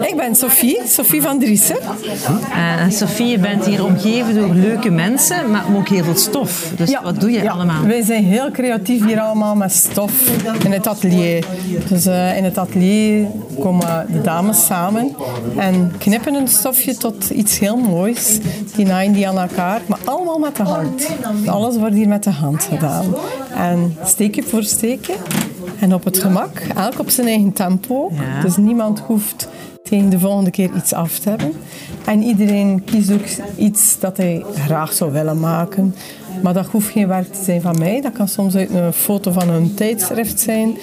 Ik ben Sophie, Sophie van Driessen. Uh, Sophie, je bent hier omgeven door leuke mensen, maar ook heel veel stof. Dus wat doe je ja. allemaal? Wij zijn heel creatief hier allemaal met stof in het atelier. Dus uh, in het atelier komen de dames samen en knippen een stofje tot iets heel moois. Die naaien die aan elkaar, maar allemaal met de hand. Alles wordt hier met de hand gedaan. En steekje voor steekje. En op het gemak, elk op zijn eigen tempo. Ja. Dus niemand hoeft tegen de volgende keer iets af te hebben. En iedereen kiest ook iets dat hij graag zou willen maken. Maar dat hoeft geen werk te zijn van mij. Dat kan soms uit een foto van een tijdschrift zijn,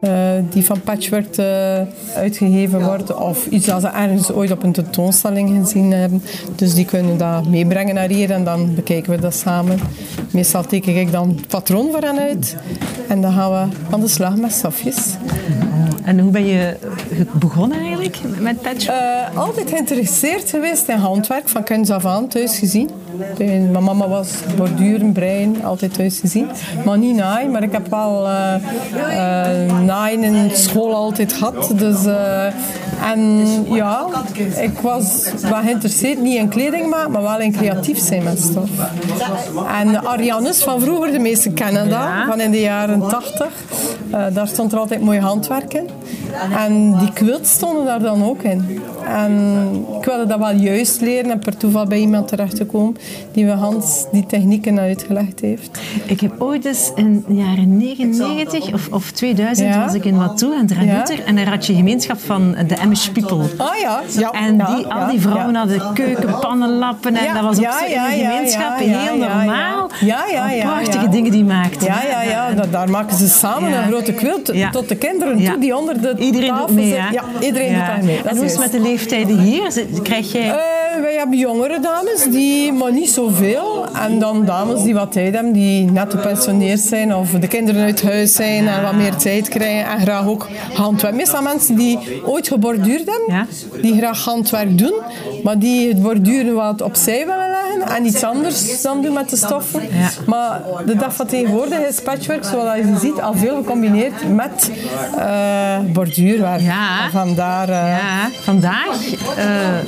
uh, die van Patchwork uh, uitgegeven wordt. Of iets dat ze ergens ooit op een tentoonstelling gezien hebben. Dus die kunnen dat meebrengen naar hier en dan bekijken we dat samen. Meestal teken ik dan het patroon voor hen uit. En dan gaan we aan de slag met stofjes. En hoe ben je begonnen eigenlijk met patchwork? Uh, altijd geïnteresseerd geweest in handwerk, van kinds af aan, thuis gezien. Mijn mama was borduren, brein, altijd thuis gezien. Maar niet naaien, maar ik heb wel uh, uh, naaien in school altijd gehad. Dus, en ja, ik was wel geïnteresseerd, niet in kleding maken, maar wel in creatief zijn met stof. En Arianes van vroeger, de meesten kennen dat, van in de jaren 80. Daar stond er altijd mooi handwerk in. En die quilts stonden daar dan ook in. En ik wilde dat wel juist leren en per toeval bij iemand terecht te komen die we Hans die technieken uitgelegd heeft. Ik heb ooit eens in de jaren 99 of, of 2000 ja. was ik in Dranutter ja. en daar had je gemeenschap van de Amish People. Ah ja. ja. En die, al die vrouwen hadden keukenpannenlappen en dat was ook zo in de gemeenschap heel normaal. Ja, ja, ja. Prachtige dingen die maakten. Ja, ja, ja. Dat, daar maken ze samen een grote quilt tot de kinderen toe die onder de Iedereen tafel mee, zitten. Ja, iedereen doet daar mee. En hoe is het met de leeftijden hier? Krijg jij... Uh, wij hebben jongere dames, die, maar niet zoveel. En dan dames die wat tijd hebben, die net gepensioneerd zijn of de kinderen uit huis zijn en wat meer tijd krijgen en graag ook handwerk. Meestal mensen die ooit geborduurd hebben, die graag handwerk doen, maar die het borduren wat opzij willen en iets anders dan doen met de stoffen. Ja. Maar de dag van tegenwoordig is patchwork, zoals je ziet, al veel gecombineerd met uh, borduurwerk. Ja. Vandaar... Uh, ja. Vandaag uh,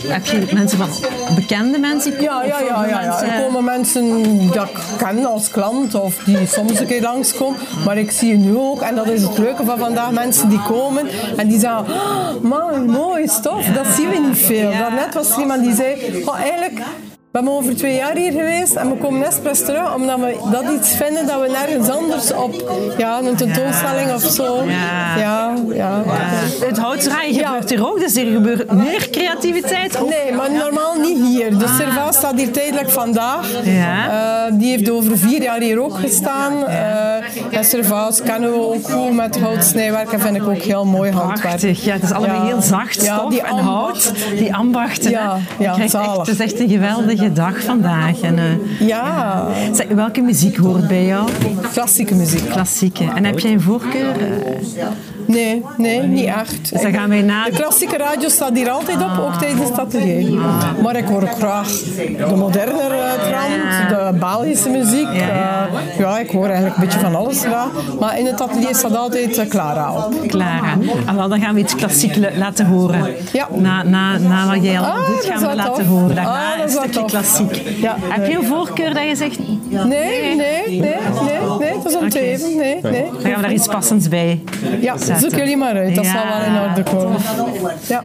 heb je mensen van bekende mensen Ja, ja, ja. ja, ja. Er komen mensen dat ik ken als klant of die soms een keer langskomen. Maar ik zie je nu ook, en dat is het leuke van vandaag, mensen die komen en die zeggen, oh, man, mooi stof, dat zien we niet veel. Daarnet was er iemand die zei, oh, eigenlijk... We zijn over twee jaar hier geweest en we komen expres terug omdat we dat iets vinden dat we nergens anders op ja, een tentoonstelling of zo. Ja. Ja, ja. Het houtdraaien gebeurt hier ook, dus er gebeurt meer creativiteit. Ook. Nee, maar normaal niet hier. De Serva staat hier tijdelijk vandaag. Ja. Uh, die heeft over vier jaar hier ook gestaan. Uh, en Servaas kennen we ook goed met houtsnijwerk en vind ik ook heel mooi handwerk. Prachtig. Ja, het is allemaal heel zacht stof die en hout. Die ambachten. Ja, ja, het is echt een geweldige dag vandaag. En, uh, ja. Zeg, welke muziek hoort bij jou? Klassieke muziek. Klassieke. En heb jij een voorkeur? Nee, nee, niet echt. Dus dan gaan wij na... De klassieke radio staat hier altijd op, ook tijdens het atelier. Maar ik hoor ook graag de modernere trant, de Belgische muziek. Ja. Uh, ja, ik hoor eigenlijk een beetje van alles graag. Maar in het atelier staat altijd uh, Clara op. Clara. Ah, wel, dan gaan we iets klassiek laten horen. Ja. Na, na, na wat jij al ah, doet, gaan we laten tof. horen. Ah, een stukje klassiek. Ja, Heb je een voorkeur dat je zegt... Nee, nee, nee, nee, nee, dat is om te even. Nee, nee. Dan gaan we daar iets passends bij Ja, jullie maar uit. Dat ja. zal wel in orde komen. Ja.